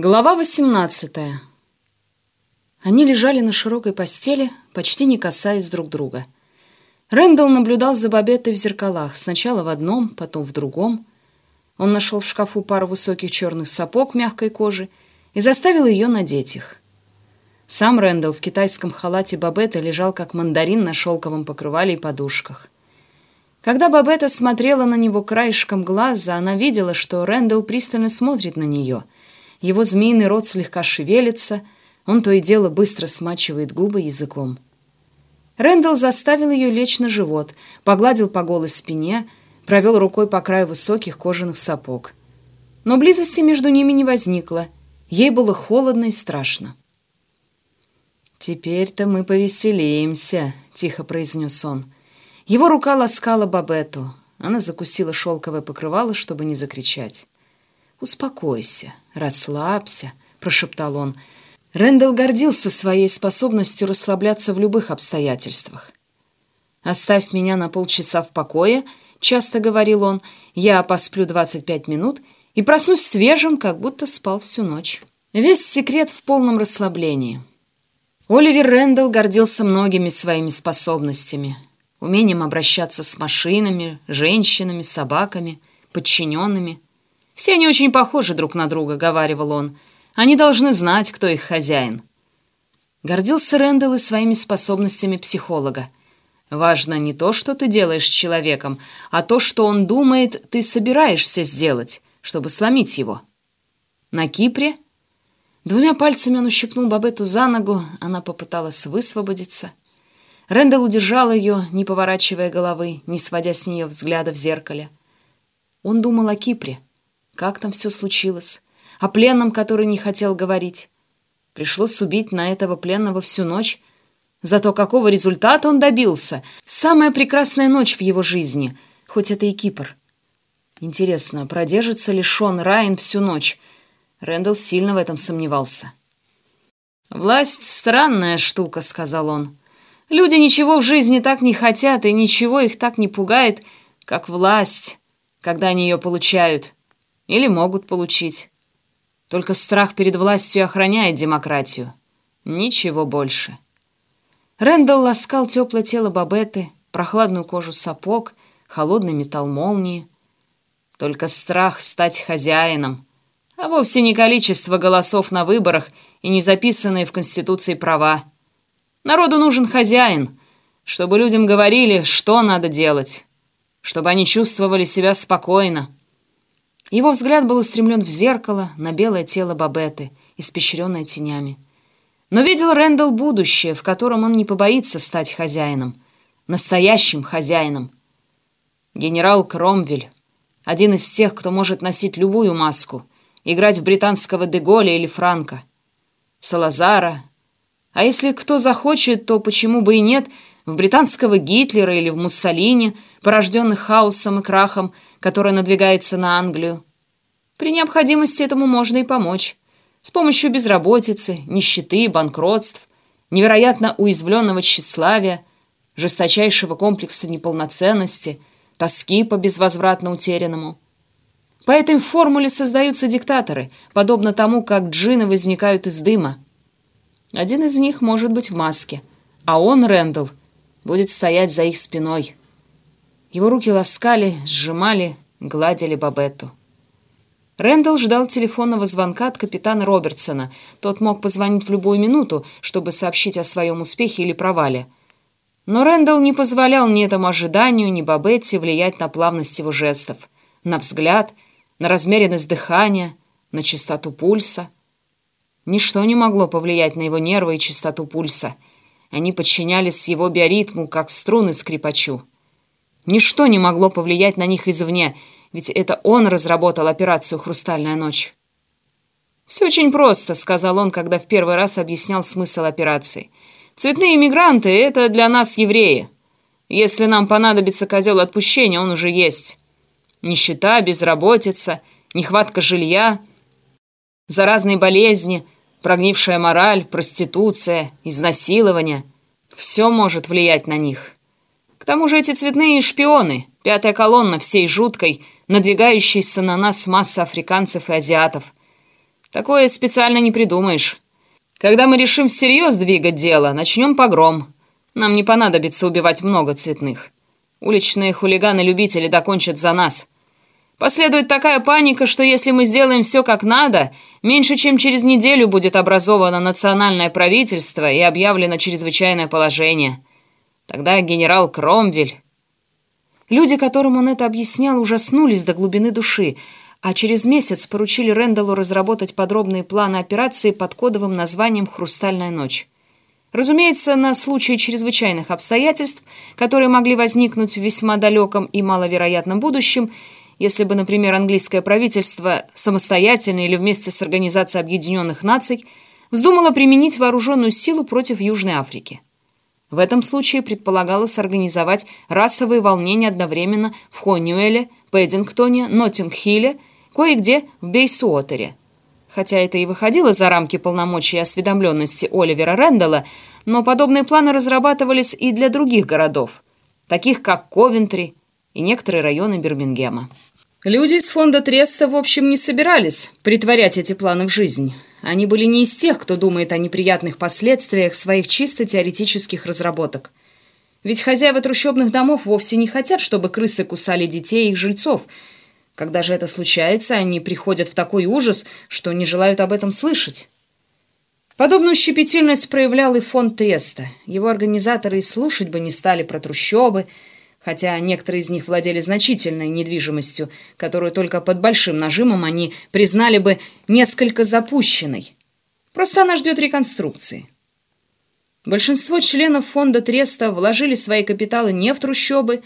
Глава 18 Они лежали на широкой постели, почти не касаясь друг друга. Рэндалл наблюдал за Бабеттой в зеркалах, сначала в одном, потом в другом. Он нашел в шкафу пару высоких черных сапог мягкой кожи и заставил ее надеть их. Сам Рэндалл в китайском халате Бабетты лежал как мандарин на шелковом покрывале и подушках. Когда Бабетта смотрела на него краешком глаза, она видела, что Рэндалл пристально смотрит на нее — его змеиный рот слегка шевелится, он то и дело быстро смачивает губы языком. Рэндалл заставил ее лечь на живот, погладил по голой спине, провел рукой по краю высоких кожаных сапог. Но близости между ними не возникло. Ей было холодно и страшно. «Теперь-то мы повеселимся», — тихо произнес он. Его рука ласкала Бабету. Она закусила шелковое покрывало, чтобы не закричать. «Успокойся, расслабься», — прошептал он. Рэндалл гордился своей способностью расслабляться в любых обстоятельствах. «Оставь меня на полчаса в покое», — часто говорил он. «Я посплю 25 минут и проснусь свежим, как будто спал всю ночь». Весь секрет в полном расслаблении. Оливер Рэндалл гордился многими своими способностями. Умением обращаться с машинами, женщинами, собаками, подчиненными — «Все они очень похожи друг на друга», — говаривал он. «Они должны знать, кто их хозяин». Гордился Рэндалл и своими способностями психолога. «Важно не то, что ты делаешь с человеком, а то, что он думает, ты собираешься сделать, чтобы сломить его». На Кипре Двумя пальцами он ущипнул Бабету за ногу, она попыталась высвободиться. Рэндалл удержал ее, не поворачивая головы, не сводя с нее взгляда в зеркале. Он думал о Кипре — как там все случилось? О пленном, который не хотел говорить. Пришлось убить на этого пленного всю ночь. Зато какого результата он добился? Самая прекрасная ночь в его жизни, хоть это и Кипр. Интересно, продержится ли Шон Райан всю ночь? Рэндалл сильно в этом сомневался. «Власть — странная штука», — сказал он. «Люди ничего в жизни так не хотят, и ничего их так не пугает, как власть, когда они ее получают». Или могут получить. Только страх перед властью охраняет демократию. Ничего больше. Рэндалл ласкал теплое тело Бабеты, прохладную кожу сапог, холодный металл молнии. Только страх стать хозяином, а вовсе не количество голосов на выборах и не записанные в Конституции права. Народу нужен хозяин, чтобы людям говорили, что надо делать, чтобы они чувствовали себя спокойно. Его взгляд был устремлен в зеркало на белое тело Бабеты, испещренное тенями. Но видел Рэндалл будущее, в котором он не побоится стать хозяином, настоящим хозяином. Генерал Кромвель, один из тех, кто может носить любую маску, играть в британского Деголя или Франка, Салазара, а если кто захочет, то почему бы и нет, в британского Гитлера или в Муссолини, порожденных хаосом и крахом, который надвигается на Англию. При необходимости этому можно и помочь. С помощью безработицы, нищеты, банкротств, невероятно уязвленного тщеславия, жесточайшего комплекса неполноценности, тоски по безвозвратно утерянному. По этой формуле создаются диктаторы, подобно тому, как джины возникают из дыма. Один из них может быть в маске, а он, Рэндалл, будет стоять за их спиной. Его руки ласкали, сжимали, гладили Бабетту. Рэндалл ждал телефонного звонка от капитана Робертсона. Тот мог позвонить в любую минуту, чтобы сообщить о своем успехе или провале. Но Рэндалл не позволял ни этому ожиданию, ни Бабетте влиять на плавность его жестов, на взгляд, на размеренность дыхания, на частоту пульса. Ничто не могло повлиять на его нервы и частоту пульса. Они подчинялись его биоритму, как струны скрипачу. Ничто не могло повлиять на них извне, ведь это он разработал операцию «Хрустальная ночь». «Все очень просто», — сказал он, когда в первый раз объяснял смысл операции. «Цветные иммигранты — это для нас евреи. Если нам понадобится козел отпущения, он уже есть. Нищета, безработица, нехватка жилья, заразные болезни, прогнившая мораль, проституция, изнасилование — все может влиять на них». К тому же эти цветные шпионы, пятая колонна всей жуткой, надвигающейся на нас массы африканцев и азиатов. Такое специально не придумаешь. Когда мы решим всерьез двигать дело, начнем погром. Нам не понадобится убивать много цветных. Уличные хулиганы-любители докончат за нас. Последует такая паника, что если мы сделаем все как надо, меньше чем через неделю будет образовано национальное правительство и объявлено чрезвычайное положение. Тогда генерал Кромвель... Люди, которым он это объяснял, ужаснулись до глубины души, а через месяц поручили Рэндаллу разработать подробные планы операции под кодовым названием «Хрустальная ночь». Разумеется, на случай чрезвычайных обстоятельств, которые могли возникнуть в весьма далеком и маловероятном будущем, если бы, например, английское правительство самостоятельно или вместе с Организацией Объединенных Наций вздумало применить вооруженную силу против Южной Африки. В этом случае предполагалось организовать расовые волнения одновременно в Хонюэле, Пэддингтоне, Ноттинг-Хилле, кое-где в Бейсуотере. Хотя это и выходило за рамки полномочий и осведомленности Оливера Рэндалла, но подобные планы разрабатывались и для других городов, таких как Ковентри и некоторые районы Бирмингема. Люди из фонда Треста, в общем, не собирались притворять эти планы в жизнь. Они были не из тех, кто думает о неприятных последствиях своих чисто теоретических разработок. Ведь хозяева трущобных домов вовсе не хотят, чтобы крысы кусали детей и их жильцов. Когда же это случается, они приходят в такой ужас, что не желают об этом слышать. Подобную щепетильность проявлял и фонд Треста. Его организаторы и слушать бы не стали про трущобы, хотя некоторые из них владели значительной недвижимостью, которую только под большим нажимом они признали бы несколько запущенной. Просто она ждет реконструкции. Большинство членов фонда Треста вложили свои капиталы не в трущобы,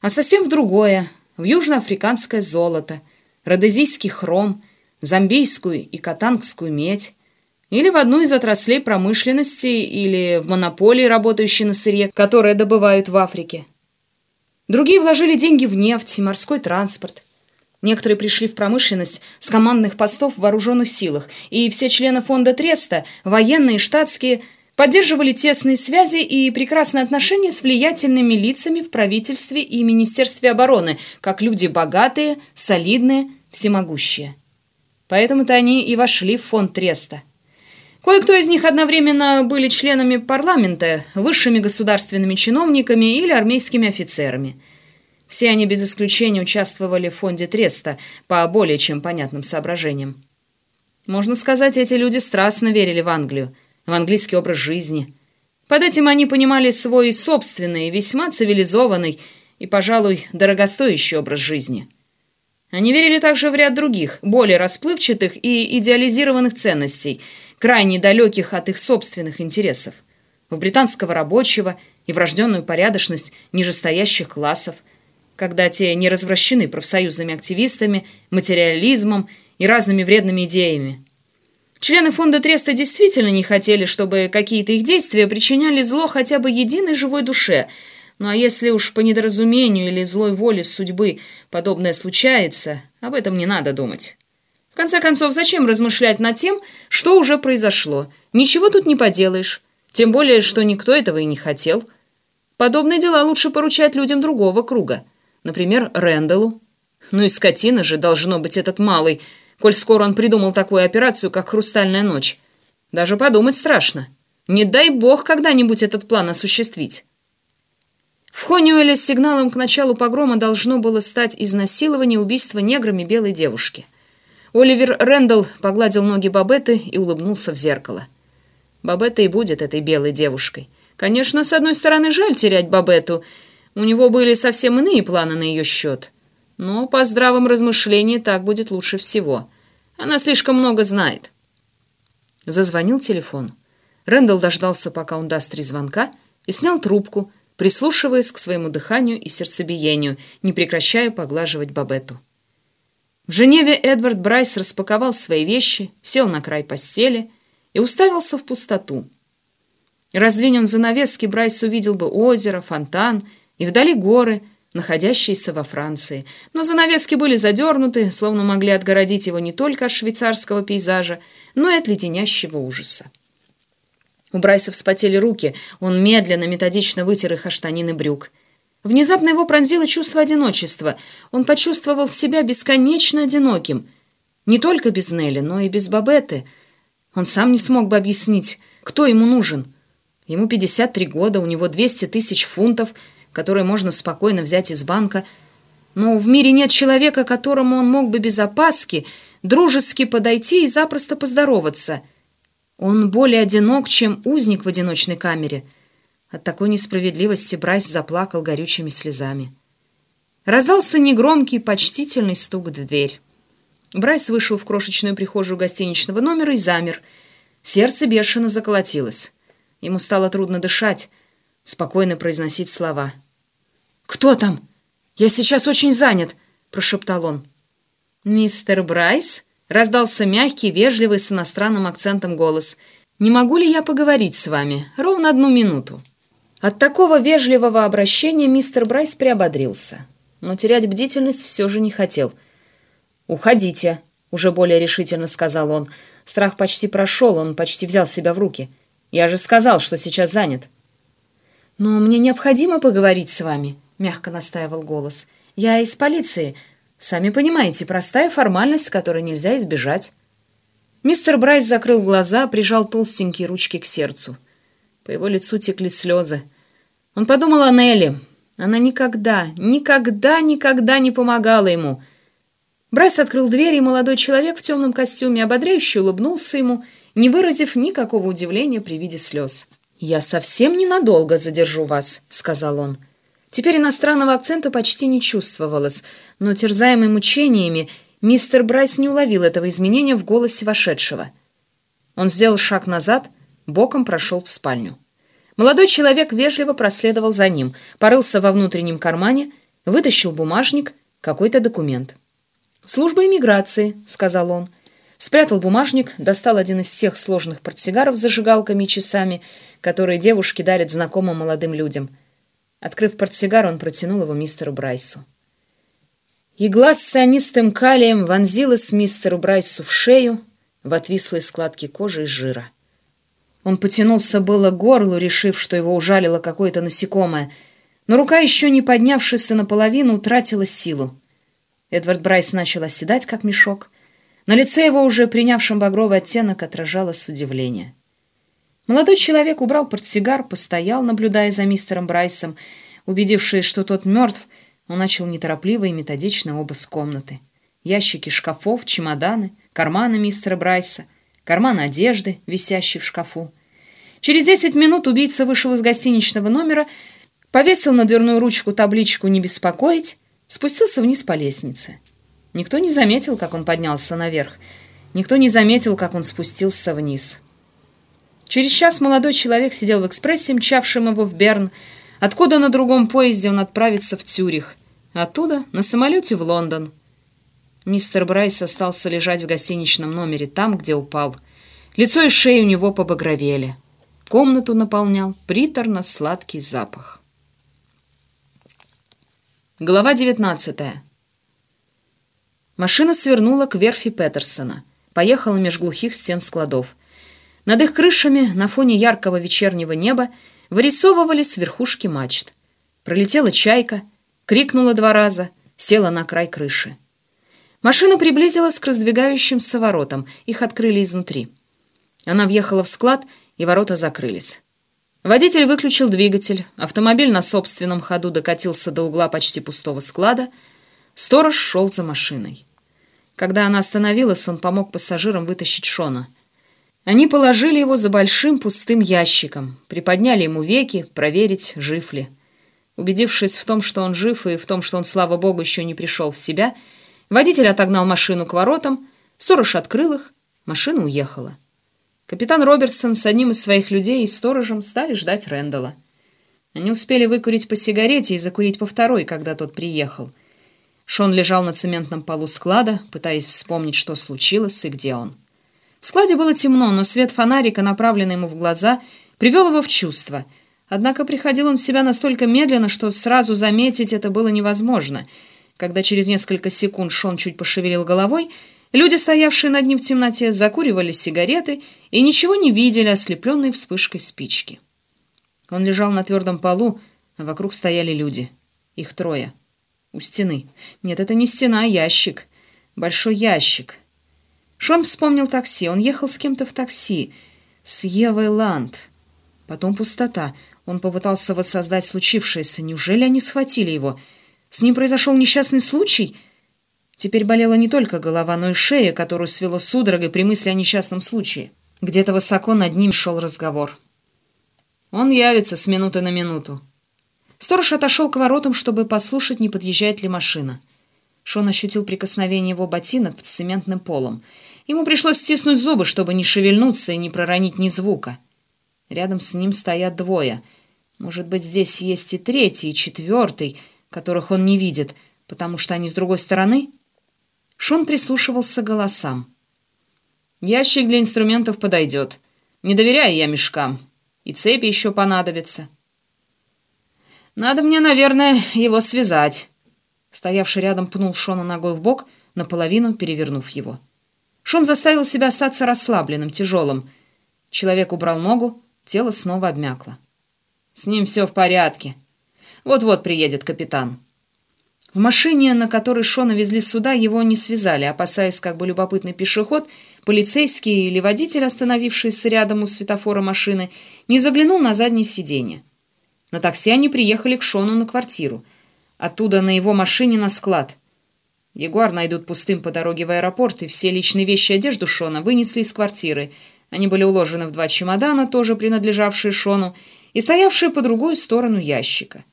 а совсем в другое, в южноафриканское золото, родезийский хром, зомбийскую и катангскую медь, или в одну из отраслей промышленности, или в монополии, работающие на сырье, которое добывают в Африке. Другие вложили деньги в нефть и морской транспорт. Некоторые пришли в промышленность с командных постов в вооруженных силах, и все члены фонда Треста, военные, штатские, поддерживали тесные связи и прекрасные отношения с влиятельными лицами в правительстве и Министерстве обороны, как люди богатые, солидные, всемогущие. Поэтому-то они и вошли в фонд Треста. Кое-кто из них одновременно были членами парламента, высшими государственными чиновниками или армейскими офицерами. Все они без исключения участвовали в фонде Треста по более чем понятным соображениям. Можно сказать, эти люди страстно верили в Англию, в английский образ жизни. Под этим они понимали свой собственный, весьма цивилизованный и, пожалуй, дорогостоящий образ жизни. Они верили также в ряд других, более расплывчатых и идеализированных ценностей – крайне далеких от их собственных интересов, в британского рабочего и врожденную порядочность нижестоящих классов, когда те не развращены профсоюзными активистами, материализмом и разными вредными идеями. Члены фонда Треста действительно не хотели, чтобы какие-то их действия причиняли зло хотя бы единой живой душе, ну а если уж по недоразумению или злой воле судьбы подобное случается, об этом не надо думать. В конце концов, зачем размышлять над тем, что уже произошло? Ничего тут не поделаешь. Тем более, что никто этого и не хотел. Подобные дела лучше поручать людям другого круга. Например, Рэндаллу. Ну и скотина же должно быть этот малый, коль скоро он придумал такую операцию, как «Хрустальная ночь». Даже подумать страшно. Не дай бог когда-нибудь этот план осуществить. В Хонюэле сигналом к началу погрома должно было стать изнасилование убийства неграми белой девушки – Оливер Рэндалл погладил ноги Бабетты и улыбнулся в зеркало. Бабетта и будет этой белой девушкой. Конечно, с одной стороны, жаль терять Бабетту. У него были совсем иные планы на ее счет. Но по здравом размышлении так будет лучше всего. Она слишком много знает. Зазвонил телефон. Рэндалл дождался, пока он даст три звонка, и снял трубку, прислушиваясь к своему дыханию и сердцебиению, не прекращая поглаживать Бабетту. В Женеве Эдвард Брайс распаковал свои вещи, сел на край постели и уставился в пустоту. Раздвинь он занавески, Брайс увидел бы озеро, фонтан и вдали горы, находящиеся во Франции. Но занавески были задернуты, словно могли отгородить его не только от швейцарского пейзажа, но и от леденящего ужаса. У Брайса вспотели руки, он медленно, методично вытер их о штанины брюк. Внезапно его пронзило чувство одиночества. Он почувствовал себя бесконечно одиноким. Не только без Нелли, но и без Бабетты. Он сам не смог бы объяснить, кто ему нужен. Ему 53 года, у него 200 тысяч фунтов, которые можно спокойно взять из банка. Но в мире нет человека, которому он мог бы без опаски дружески подойти и запросто поздороваться. Он более одинок, чем узник в одиночной камере. От такой несправедливости Брайс заплакал горючими слезами. Раздался негромкий, почтительный стук в дверь. Брайс вышел в крошечную прихожую гостиничного номера и замер. Сердце бешено заколотилось. Ему стало трудно дышать, спокойно произносить слова. «Кто там? Я сейчас очень занят», — прошептал он. «Мистер Брайс?» — раздался мягкий, вежливый, с иностранным акцентом голос. «Не могу ли я поговорить с вами? Ровно одну минуту». От такого вежливого обращения мистер Брайс приободрился, но терять бдительность все же не хотел. «Уходите», — уже более решительно сказал он. Страх почти прошел, он почти взял себя в руки. «Я же сказал, что сейчас занят». «Но мне необходимо поговорить с вами», — мягко настаивал голос. «Я из полиции. Сами понимаете, простая формальность, которой нельзя избежать». Мистер Брайс закрыл глаза, прижал толстенькие ручки к сердцу. По его лицу текли слезы. Он подумал о Нелли. Она никогда, никогда, никогда не помогала ему. Брайс открыл дверь, и молодой человек в темном костюме ободряюще улыбнулся ему, не выразив никакого удивления при виде слез. «Я совсем ненадолго задержу вас», — сказал он. Теперь иностранного акцента почти не чувствовалось, но, терзаемый мучениями, мистер Брайс не уловил этого изменения в голосе вошедшего. Он сделал шаг назад, боком прошел в спальню. Молодой человек вежливо проследовал за ним, порылся во внутреннем кармане, вытащил бумажник, какой-то документ. «Служба иммиграции», — сказал он. Спрятал бумажник, достал один из тех сложных портсигаров с зажигалками и часами, которые девушки дарят знакомым молодым людям. Открыв портсигар, он протянул его мистеру Брайсу. Игла с цианистым калием вонзилась мистеру Брайсу в шею в отвислые складки кожи и жира. Он потянулся было к горлу, решив, что его ужалило какое-то насекомое, но рука, еще не поднявшаяся наполовину, утратила силу. Эдвард Брайс начал оседать, как мешок. На лице его, уже принявшем багровый оттенок, отражалось удивление. Молодой человек убрал портсигар, постоял, наблюдая за мистером Брайсом. Убедившись, что тот мертв, он начал неторопливо и методично обыск комнаты. Ящики шкафов, чемоданы, карманы мистера Брайса, карман одежды, висящий в шкафу. Через десять минут убийца вышел из гостиничного номера, повесил на дверную ручку табличку «Не беспокоить», спустился вниз по лестнице. Никто не заметил, как он поднялся наверх. Никто не заметил, как он спустился вниз. Через час молодой человек сидел в экспрессе, мчавшем его в Берн, откуда на другом поезде он отправится в Цюрих, оттуда на самолете в Лондон. Мистер Брайс остался лежать в гостиничном номере, там, где упал. Лицо и шея у него побагровели. Комнату наполнял приторно-сладкий запах. Глава 19. Машина свернула к верфи Петерсона, поехала меж глухих стен складов. Над их крышами, на фоне яркого вечернего неба, вырисовывались верхушки мачт. Пролетела чайка, крикнула два раза, села на край крыши. Машина приблизилась к раздвигающимся воротам, их открыли изнутри. Она въехала в склад и ворота закрылись. Водитель выключил двигатель, автомобиль на собственном ходу докатился до угла почти пустого склада, сторож шел за машиной. Когда она остановилась, он помог пассажирам вытащить Шона. Они положили его за большим пустым ящиком, приподняли ему веки, проверить, жив ли. Убедившись в том, что он жив, и в том, что он, слава богу, еще не пришел в себя, водитель отогнал машину к воротам, сторож открыл их, машина уехала. Капитан Робертсон с одним из своих людей и сторожем стали ждать Рэндала. Они успели выкурить по сигарете и закурить по второй, когда тот приехал. Шон лежал на цементном полу склада, пытаясь вспомнить, что случилось и где он. В складе было темно, но свет фонарика, направленный ему в глаза, привел его в чувство. Однако приходил он в себя настолько медленно, что сразу заметить это было невозможно. Когда через несколько секунд Шон чуть пошевелил головой, Люди, стоявшие над ним в темноте, закуривали сигареты и ничего не видели, ослепленные вспышкой спички. Он лежал на твердом полу, а вокруг стояли люди. Их трое. У стены. Нет, это не стена, а ящик. Большой ящик. Шон вспомнил такси. Он ехал с кем-то в такси. С Евой Ланд. Потом пустота. Он попытался воссоздать случившееся. Неужели они схватили его? С ним произошел несчастный случай? Теперь болела не только голова, но и шея, которую свело судорогой при мысли о несчастном случае. Где-то высоко над ним шел разговор. Он явится с минуты на минуту. Сторож отошел к воротам, чтобы послушать, не подъезжает ли машина. Шон ощутил прикосновение его ботинок с цементным полом. Ему пришлось стиснуть зубы, чтобы не шевельнуться и не проронить ни звука. Рядом с ним стоят двое. Может быть, здесь есть и третий, и четвертый, которых он не видит, потому что они с другой стороны? Шон прислушивался к голосам. «Ящик для инструментов подойдет. Не доверяю я мешкам. И цепи еще понадобятся. Надо мне, наверное, его связать». Стоявший рядом пнул Шона ногой в бок, наполовину перевернув его. Шон заставил себя остаться расслабленным, тяжелым. Человек убрал ногу, тело снова обмякло. «С ним все в порядке. Вот-вот приедет капитан». В машине, на которой Шона везли сюда, его не связали, опасаясь, как бы любопытный пешеход, полицейский или водитель, остановившийся рядом у светофора машины, не заглянул на заднее сиденье. На такси они приехали к Шону на квартиру. Оттуда на его машине на склад. Ягуар найдут пустым по дороге в аэропорт, и все личные вещи и одежду Шона вынесли из квартиры. Они были уложены в два чемодана, тоже принадлежавшие Шону, и стоявшие по другую сторону ящика.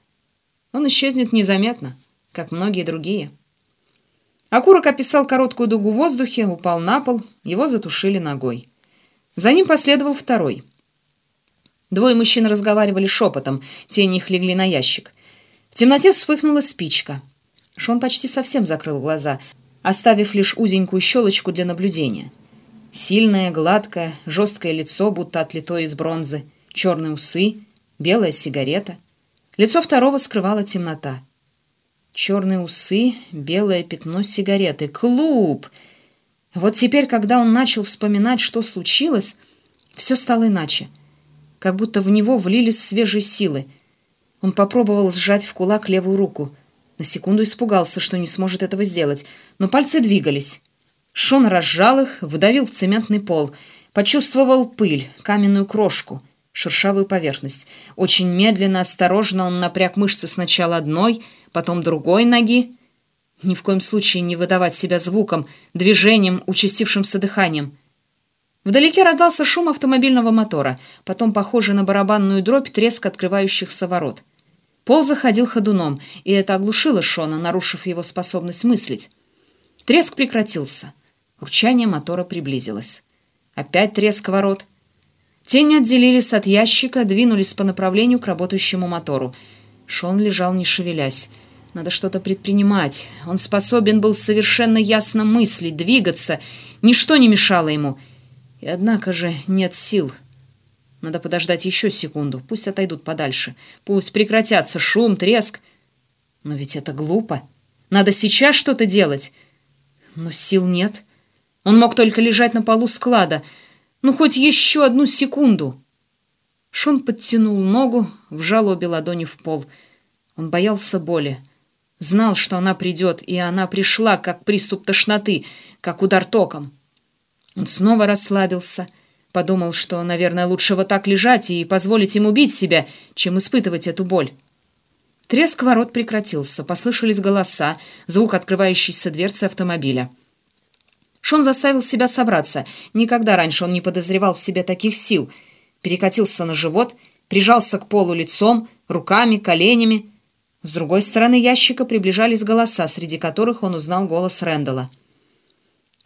Он исчезнет незаметно, как многие другие. Окурок описал короткую дугу в воздухе, упал на пол, его затушили ногой. За ним последовал второй — Двое мужчин разговаривали шепотом, тени их легли на ящик. В темноте вспыхнула спичка. Шон почти совсем закрыл глаза, оставив лишь узенькую щелочку для наблюдения. Сильное, гладкое, жесткое лицо, будто отлитое из бронзы, черные усы, белая сигарета. Лицо второго скрывала темнота. Черные усы, белое пятно сигареты. Клуб! Вот теперь, когда он начал вспоминать, что случилось, все стало иначе — как будто в него влились свежие силы. Он попробовал сжать в кулак левую руку. На секунду испугался, что не сможет этого сделать, но пальцы двигались. Шон разжал их, вдавил в цементный пол, почувствовал пыль, каменную крошку, шершавую поверхность. Очень медленно, осторожно он напряг мышцы сначала одной, потом другой ноги. Ни в коем случае не выдавать себя звуком, движением, участившимся дыханием. Вдалеке раздался шум автомобильного мотора, потом, похожий на барабанную дробь, треск открывающихся ворот. Пол заходил ходуном, и это оглушило Шона, нарушив его способность мыслить. Треск прекратился. Урчание мотора приблизилось. Опять треск ворот. Тени отделились от ящика, двинулись по направлению к работающему мотору. Шон лежал, не шевелясь. Надо что-то предпринимать. Он способен был совершенно ясно мыслить, двигаться. Ничто не мешало ему — и однако же нет сил. Надо подождать еще секунду, пусть отойдут подальше. Пусть прекратятся шум, треск. Но ведь это глупо. Надо сейчас что-то делать. Но сил нет. Он мог только лежать на полу склада. Ну, хоть еще одну секунду. Шон подтянул ногу, вжал обе ладони в пол. Он боялся боли. Знал, что она придет, и она пришла, как приступ тошноты, как удар током. Он снова расслабился. Подумал, что, наверное, лучше вот так лежать и позволить им убить себя, чем испытывать эту боль. Треск ворот прекратился, послышались голоса, звук открывающейся дверцы автомобиля. Шон заставил себя собраться. Никогда раньше он не подозревал в себе таких сил. Перекатился на живот, прижался к полу лицом, руками, коленями. С другой стороны ящика приближались голоса, среди которых он узнал голос Рэндала.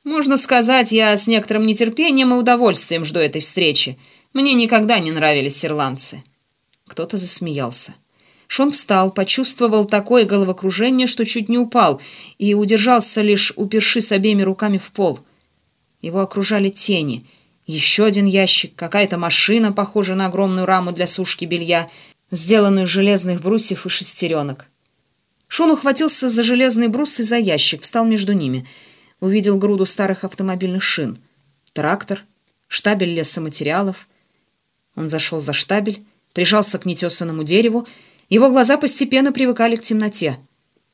Можно сказать, я с некоторым нетерпением и удовольствием жду этой встречи. Мне никогда не нравились ирландцы». Кто-то засмеялся. Шон встал, почувствовал такое головокружение, что чуть не упал, и удержался лишь, упершись обеими руками в пол. Его окружали тени. Еще один ящик, какая-то машина, похожая на огромную раму для сушки белья, сделанную из железных брусьев и шестеренок. Шон ухватился за железный брус и за ящик, встал между ними — увидел груду старых автомобильных шин, трактор, штабель лесоматериалов. Он зашел за штабель, прижался к нетесанному дереву, его глаза постепенно привыкали к темноте.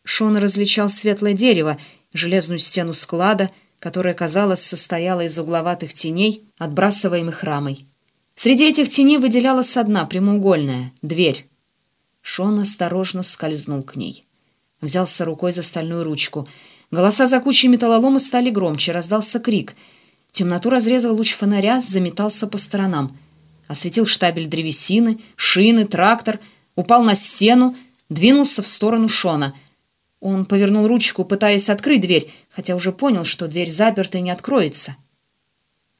Шон различал светлое дерево, железную стену склада, которая, казалось, состояла из угловатых теней, отбрасываемых рамой. Среди этих теней выделялась одна, прямоугольная, дверь. Шон осторожно скользнул к ней. Взялся рукой за стальную ручку. Голоса за кучей металлолома стали громче, раздался крик. Темноту разрезал луч фонаря, заметался по сторонам. Осветил штабель древесины, шины, трактор, упал на стену, двинулся в сторону Шона. Он повернул ручку, пытаясь открыть дверь, хотя уже понял, что дверь заперта и не откроется.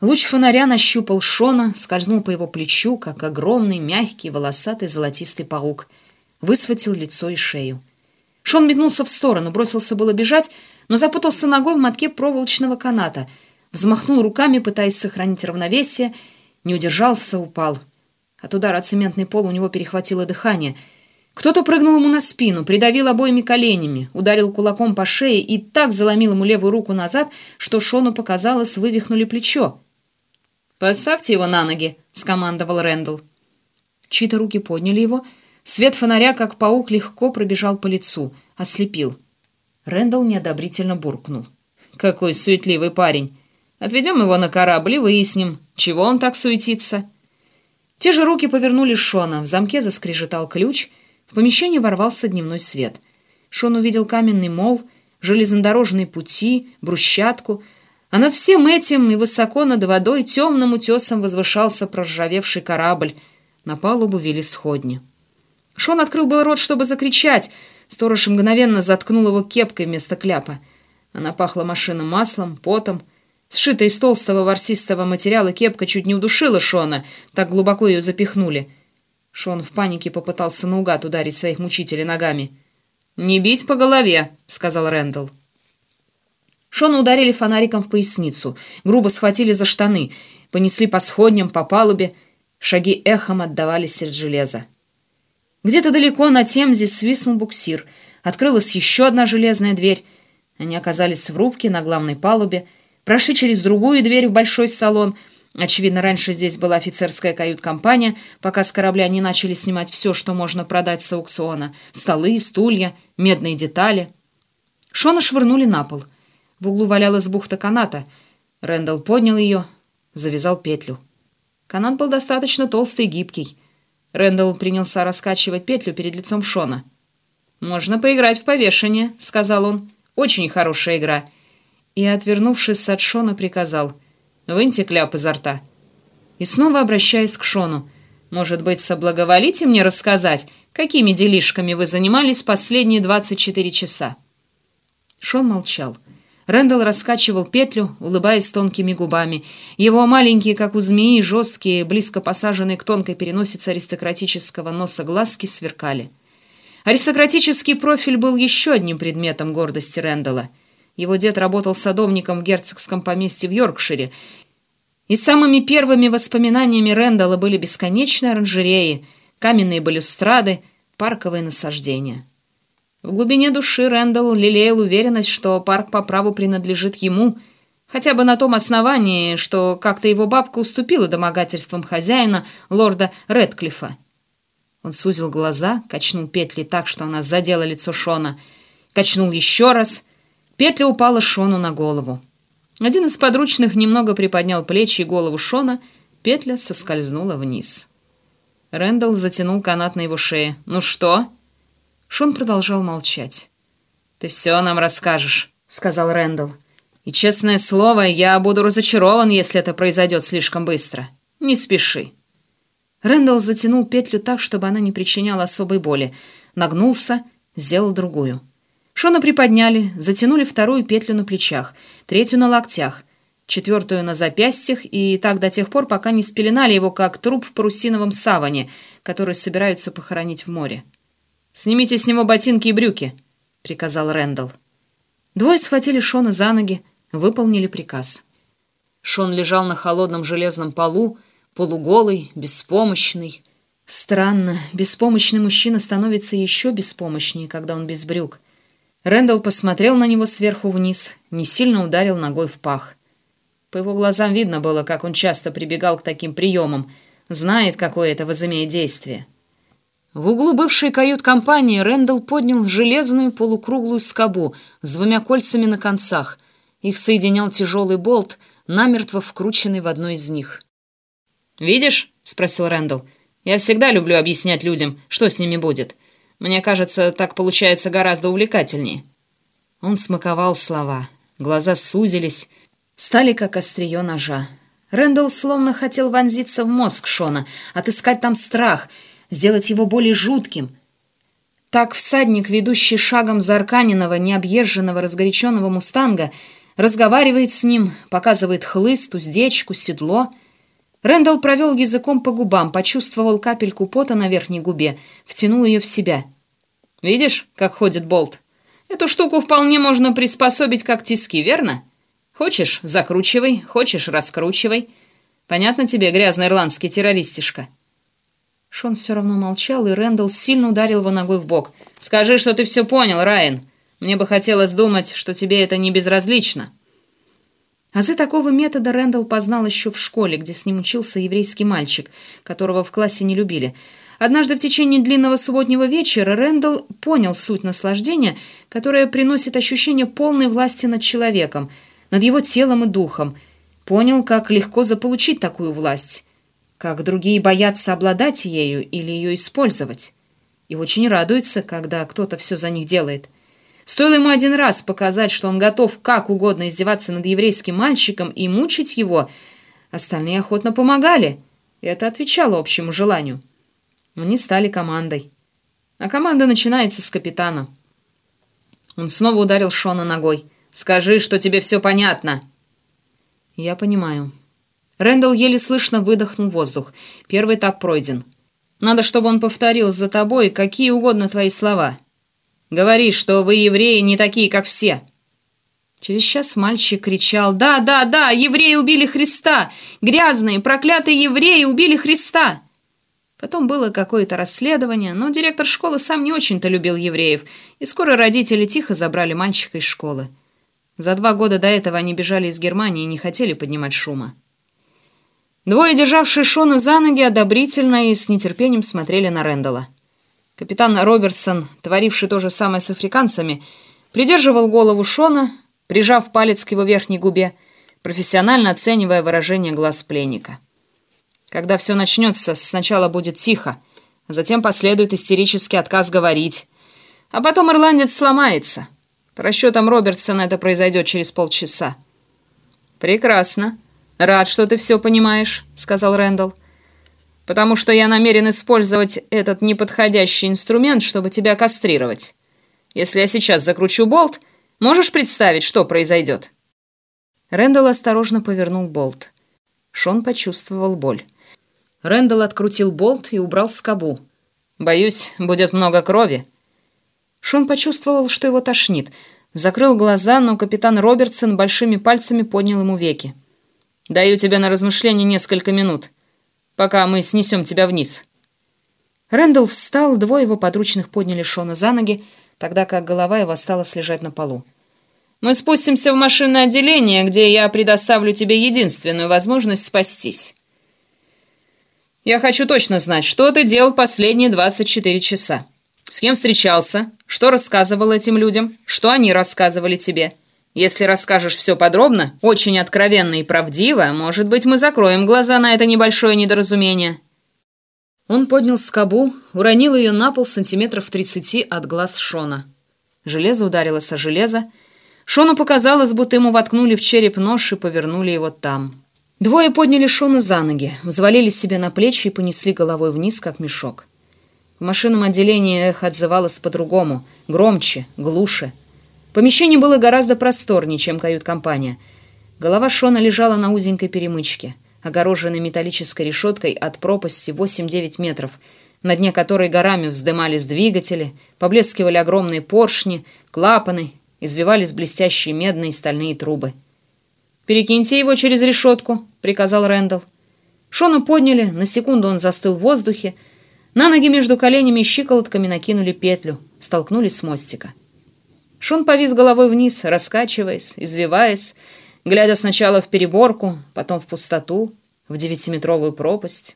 Луч фонаря нащупал Шона, скользнул по его плечу, как огромный, мягкий, волосатый золотистый паук. Высватил лицо и шею. Шон метнулся в сторону, бросился было бежать, но запутался ногой в мотке проволочного каната. Взмахнул руками, пытаясь сохранить равновесие, не удержался, упал. От удара цементный пол у него перехватило дыхание. Кто-то прыгнул ему на спину, придавил обоими коленями, ударил кулаком по шее и так заломил ему левую руку назад, что Шону показалось, вывихнули плечо. «Поставьте его на ноги», — скомандовал Рэндалл. Чьи-то руки подняли его. Свет фонаря, как паук, легко пробежал по лицу, ослепил. Рэндалл неодобрительно буркнул. «Какой суетливый парень! Отведем его на корабль и выясним, чего он так суетится». Те же руки повернули Шона, в замке заскрежетал ключ, в помещение ворвался дневной свет. Шон увидел каменный мол, железнодорожные пути, брусчатку — а над всем этим и высоко над водой темным утесом возвышался проржавевший корабль. На палубу вели сходни. Шон открыл был рот, чтобы закричать. Сторож мгновенно заткнул его кепкой вместо кляпа. Она пахла машинным маслом, потом. Сшитая из толстого ворсистого материала кепка чуть не удушила Шона, так глубоко ее запихнули. Шон в панике попытался наугад ударить своих мучителей ногами. «Не бить по голове», — сказал Рэндалл. Шона ударили фонариком в поясницу, грубо схватили за штаны, понесли по сходням, по палубе. Шаги эхом отдавались от железа. Где-то далеко на Темзе свистнул буксир. Открылась еще одна железная дверь. Они оказались в рубке на главной палубе, прошли через другую дверь в большой салон. Очевидно, раньше здесь была офицерская кают-компания, пока с корабля не начали снимать все, что можно продать с аукциона. Столы, стулья, медные детали. Шона швырнули на пол — в углу валялась бухта каната. Рэндалл поднял ее, завязал петлю. Канат был достаточно толстый и гибкий. Рэндалл принялся раскачивать петлю перед лицом Шона. «Можно поиграть в повешение», — сказал он. «Очень хорошая игра». И, отвернувшись от Шона, приказал. «Выньте кляп изо рта». И снова обращаясь к Шону. «Может быть, соблаговолите мне рассказать, какими делишками вы занимались последние 24 часа?» Шон молчал. Рэндалл раскачивал петлю, улыбаясь тонкими губами. Его маленькие, как у змеи, жесткие, близко посаженные к тонкой переносице аристократического носа глазки сверкали. Аристократический профиль был еще одним предметом гордости Рэндалла. Его дед работал садовником в герцогском поместье в Йоркшире, и самыми первыми воспоминаниями Рэндалла были бесконечные оранжереи, каменные балюстрады, парковые насаждения. В глубине души Рэндалл лелеял уверенность, что парк по праву принадлежит ему, хотя бы на том основании, что как-то его бабка уступила домогательствам хозяина, лорда Редклифа. Он сузил глаза, качнул петли так, что она задела лицо Шона, качнул еще раз. Петля упала Шону на голову. Один из подручных немного приподнял плечи и голову Шона, петля соскользнула вниз. Рэндалл затянул канат на его шее. «Ну что?» Шон продолжал молчать. «Ты все нам расскажешь», — сказал Рэндалл. «И, честное слово, я буду разочарован, если это произойдет слишком быстро. Не спеши». Рэндалл затянул петлю так, чтобы она не причиняла особой боли. Нагнулся, сделал другую. Шона приподняли, затянули вторую петлю на плечах, третью на локтях, четвертую на запястьях и так до тех пор, пока не спеленали его, как труп в парусиновом саване, который собираются похоронить в море. «Снимите с него ботинки и брюки», — приказал Рэндалл. Двое схватили Шона за ноги, выполнили приказ. Шон лежал на холодном железном полу, полуголый, беспомощный. Странно, беспомощный мужчина становится еще беспомощнее, когда он без брюк. Рэндалл посмотрел на него сверху вниз, не сильно ударил ногой в пах. По его глазам видно было, как он часто прибегал к таким приемам, знает, какое это возымеет действие. В углу бывшей кают-компании Рэндалл поднял железную полукруглую скобу с двумя кольцами на концах Их соединял тяжелый болт, намертво вкрученный в одну из них. «Видишь?» — спросил Рэндалл. «Я всегда люблю объяснять людям, что с ними будет. Мне кажется, так получается гораздо увлекательнее». Он смаковал слова. Глаза сузились, стали как острие ножа. Рэндалл словно хотел вонзиться в мозг Шона, отыскать там страх, сделать его более жутким. Так всадник, ведущий шагом Зарканинова, необъезженного, разгоряченного мустанга, разговаривает с ним, показывает хлыст, уздечку, седло. Рэндалл провел языком по губам, почувствовал капельку пота на верхней губе, втянул ее в себя. «Видишь, как ходит болт? Эту штуку вполне можно приспособить как тиски, верно?» Хочешь, закручивай, хочешь, раскручивай. Понятно тебе, грязный ирландский террористишка?» Шон все равно молчал, и Рэндалл сильно ударил его ногой в бок. «Скажи, что ты все понял, Райан. Мне бы хотелось думать, что тебе это не безразлично». Азы такого метода Рэндалл познал еще в школе, где с ним учился еврейский мальчик, которого в классе не любили. Однажды в течение длинного субботнего вечера Рэндалл понял суть наслаждения, которое приносит ощущение полной власти над человеком – над его телом и духом, понял, как легко заполучить такую власть, как другие боятся обладать ею или ее использовать. И очень радуется, когда кто-то все за них делает. Стоило ему один раз показать, что он готов как угодно издеваться над еврейским мальчиком и мучить его, остальные охотно помогали. И это отвечало общему желанию. Они стали командой. А команда начинается с капитана. Он снова ударил Шона ногой. Скажи, что тебе все понятно». «Я понимаю». Рэндалл еле слышно выдохнул воздух. Первый этап пройден. Надо, чтобы он повторил за тобой какие угодно твои слова. Говори, что вы, евреи, не такие, как все. Через час мальчик кричал «Да, да, да, евреи убили Христа! Грязные, проклятые евреи убили Христа!» Потом было какое-то расследование, но директор школы сам не очень-то любил евреев, и скоро родители тихо забрали мальчика из школы. За два года до этого они бежали из Германии и не хотели поднимать шума. Двое, державшие Шона за ноги, одобрительно и с нетерпением смотрели на Рэндала. Капитан Робертсон, творивший то же самое с африканцами, придерживал голову Шона, прижав палец к его верхней губе, профессионально оценивая выражение глаз пленника. Когда все начнется, сначала будет тихо, а затем последует истерический отказ говорить, а потом ирландец сломается — по расчетам Робертсона это произойдет через полчаса. «Прекрасно. Рад, что ты все понимаешь», — сказал Рэндалл. «Потому что я намерен использовать этот неподходящий инструмент, чтобы тебя кастрировать. Если я сейчас закручу болт, можешь представить, что произойдет?» Рэндалл осторожно повернул болт. Шон почувствовал боль. Рэндалл открутил болт и убрал скобу. «Боюсь, будет много крови», Шон почувствовал, что его тошнит. Закрыл глаза, но капитан Робертсон большими пальцами поднял ему веки. «Даю тебе на размышление несколько минут, пока мы снесем тебя вниз». Рэндалл встал, двое его подручных подняли Шона за ноги, тогда как голова его осталась лежать на полу. «Мы спустимся в машинное отделение, где я предоставлю тебе единственную возможность спастись. Я хочу точно знать, что ты делал последние 24 часа». С кем встречался? Что рассказывал этим людям? Что они рассказывали тебе? Если расскажешь все подробно, очень откровенно и правдиво, может быть, мы закроем глаза на это небольшое недоразумение». Он поднял скобу, уронил ее на пол сантиметров тридцати от глаз Шона. Железо ударилось о железо. Шону показалось, будто ему воткнули в череп нож и повернули его там. Двое подняли Шона за ноги, взвалили себе на плечи и понесли головой вниз, как мешок. В машинном отделении эхо отзывалось по-другому, громче, глуше. Помещение было гораздо просторнее, чем кают-компания. Голова Шона лежала на узенькой перемычке, огороженной металлической решеткой от пропасти 8-9 метров, на дне которой горами вздымались двигатели, поблескивали огромные поршни, клапаны, извивались блестящие медные и стальные трубы. «Перекиньте его через решетку», — приказал Рэндалл. Шона подняли, на секунду он застыл в воздухе, на ноги между коленями и щиколотками накинули петлю, столкнулись с мостика. Шон повис головой вниз, раскачиваясь, извиваясь, глядя сначала в переборку, потом в пустоту, в девятиметровую пропасть.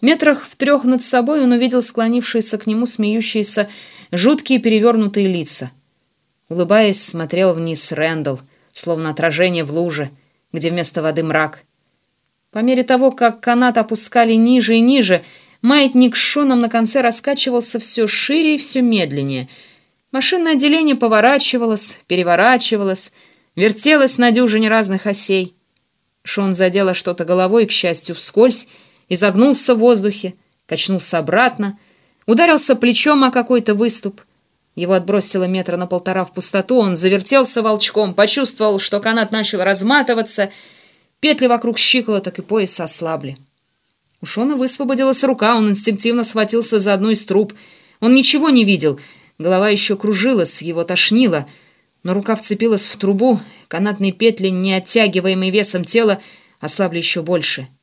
Метрах в трех над собой он увидел склонившиеся к нему смеющиеся жуткие перевернутые лица. Улыбаясь, смотрел вниз Рэндалл, словно отражение в луже, где вместо воды мрак. По мере того, как канат опускали ниже и ниже, маятник с шоном на конце раскачивался все шире и все медленнее. Машинное отделение поворачивалось, переворачивалось, вертелось на дюжине разных осей. Шон задела что-то головой, к счастью, вскользь, изогнулся в воздухе, качнулся обратно, ударился плечом о какой-то выступ. Его отбросило метра на полтора в пустоту, он завертелся волчком, почувствовал, что канат начал разматываться, петли вокруг щиколоток и пояса ослабли. У Шона высвободилась рука, он инстинктивно схватился за одну из труб. Он ничего не видел, голова еще кружилась, его тошнило, но рука вцепилась в трубу, канатные петли, не оттягиваемые весом тела, ослабли еще больше —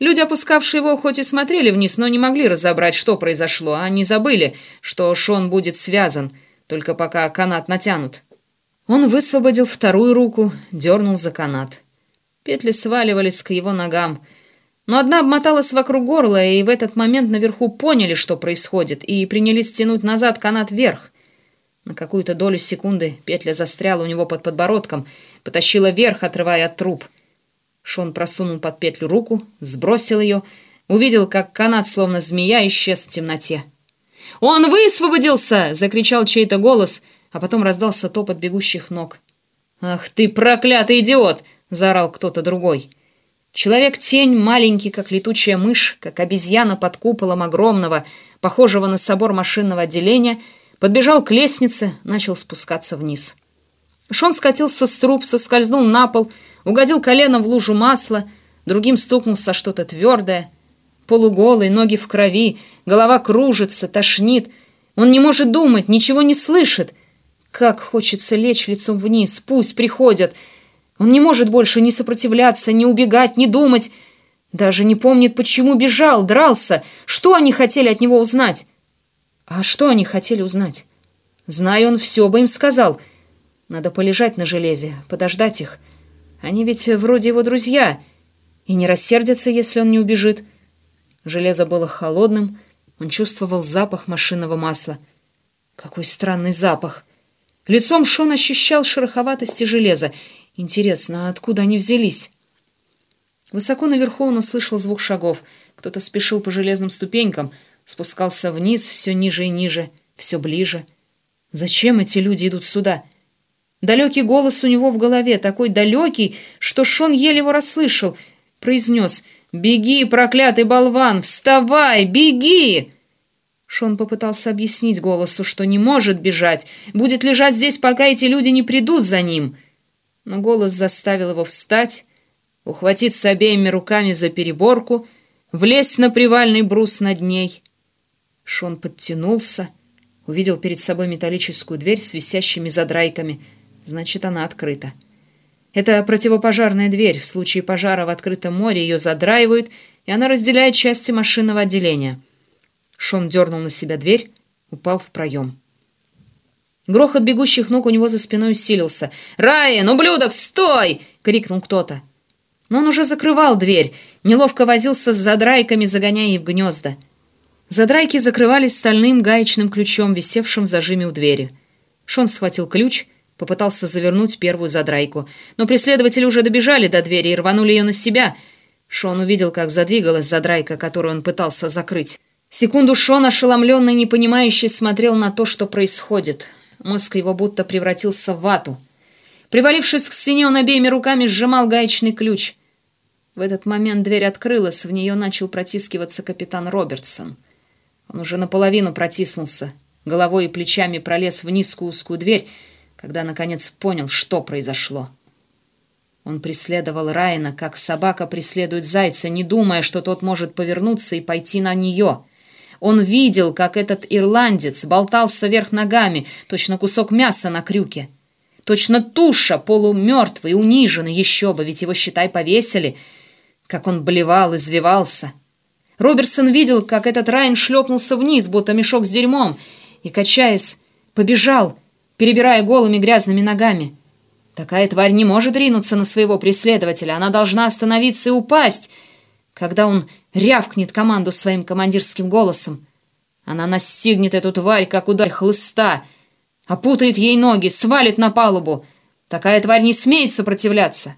Люди, опускавшие его, хоть и смотрели вниз, но не могли разобрать, что произошло. Они забыли, что Шон будет связан, только пока канат натянут. Он высвободил вторую руку, дернул за канат. Петли сваливались к его ногам. Но одна обмоталась вокруг горла, и в этот момент наверху поняли, что происходит, и принялись тянуть назад канат вверх. На какую-то долю секунды петля застряла у него под подбородком, потащила вверх, отрывая от труп — Шон просунул под петлю руку, сбросил ее, увидел, как канат, словно змея, исчез в темноте. «Он высвободился!» — закричал чей-то голос, а потом раздался топот бегущих ног. «Ах ты, проклятый идиот!» — заорал кто-то другой. Человек-тень, маленький, как летучая мышь, как обезьяна под куполом огромного, похожего на собор машинного отделения, подбежал к лестнице, начал спускаться вниз. Шон скатился с труб, соскользнул на пол — угодил коленом в лужу масла, другим стукнулся что-то твердое. Полуголый, ноги в крови, голова кружится, тошнит. Он не может думать, ничего не слышит. Как хочется лечь лицом вниз, пусть приходят. Он не может больше ни сопротивляться, ни убегать, ни думать. Даже не помнит, почему бежал, дрался. Что они хотели от него узнать? А что они хотели узнать? Зная он, все бы им сказал. Надо полежать на железе, подождать их. Они ведь вроде его друзья, и не рассердятся, если он не убежит. Железо было холодным, он чувствовал запах машинного масла. Какой странный запах! Лицом Шон ощущал шероховатости железа. Интересно, а откуда они взялись? Высоко наверху он услышал звук шагов. Кто-то спешил по железным ступенькам, спускался вниз все ниже и ниже, все ближе. Зачем эти люди идут сюда? — Далекий голос у него в голове, такой далекий, что Шон еле его расслышал, произнес «Беги, проклятый болван! Вставай! Беги!» Шон попытался объяснить голосу, что не может бежать, будет лежать здесь, пока эти люди не придут за ним. Но голос заставил его встать, ухватиться обеими руками за переборку, влезть на привальный брус над ней. Шон подтянулся, увидел перед собой металлическую дверь с висящими задрайками — Значит, она открыта. Это противопожарная дверь. В случае пожара в открытом море ее задраивают, и она разделяет части машинного отделения. Шон дернул на себя дверь, упал в проем. Грохот бегущих ног у него за спиной усилился. «Райан, ублюдок, стой!» — крикнул кто-то. Но он уже закрывал дверь, неловко возился с задрайками, загоняя их в гнезда. Задрайки закрывались стальным гаечным ключом, висевшим в зажиме у двери. Шон схватил ключ — Попытался завернуть первую задрайку. Но преследователи уже добежали до двери и рванули ее на себя. Шон увидел, как задвигалась задрайка, которую он пытался закрыть. Секунду Шон, ошеломленный, непонимающий, смотрел на то, что происходит. Мозг его будто превратился в вату. Привалившись к стене, он обеими руками сжимал гаечный ключ. В этот момент дверь открылась, в нее начал протискиваться капитан Робертсон. Он уже наполовину протиснулся, головой и плечами пролез в низкую узкую дверь, когда, наконец, понял, что произошло. Он преследовал Райана, как собака преследует зайца, не думая, что тот может повернуться и пойти на нее. Он видел, как этот ирландец болтался вверх ногами, точно кусок мяса на крюке. Точно туша, полумертвый, униженный, еще бы, ведь его, считай, повесили. Как он блевал, извивался. Роберсон видел, как этот Райан шлепнулся вниз, будто мешок с дерьмом, и, качаясь, побежал, перебирая голыми грязными ногами. Такая тварь не может ринуться на своего преследователя. Она должна остановиться и упасть, когда он рявкнет команду своим командирским голосом. Она настигнет эту тварь, как удар хлыста, опутает ей ноги, свалит на палубу. Такая тварь не смеет сопротивляться.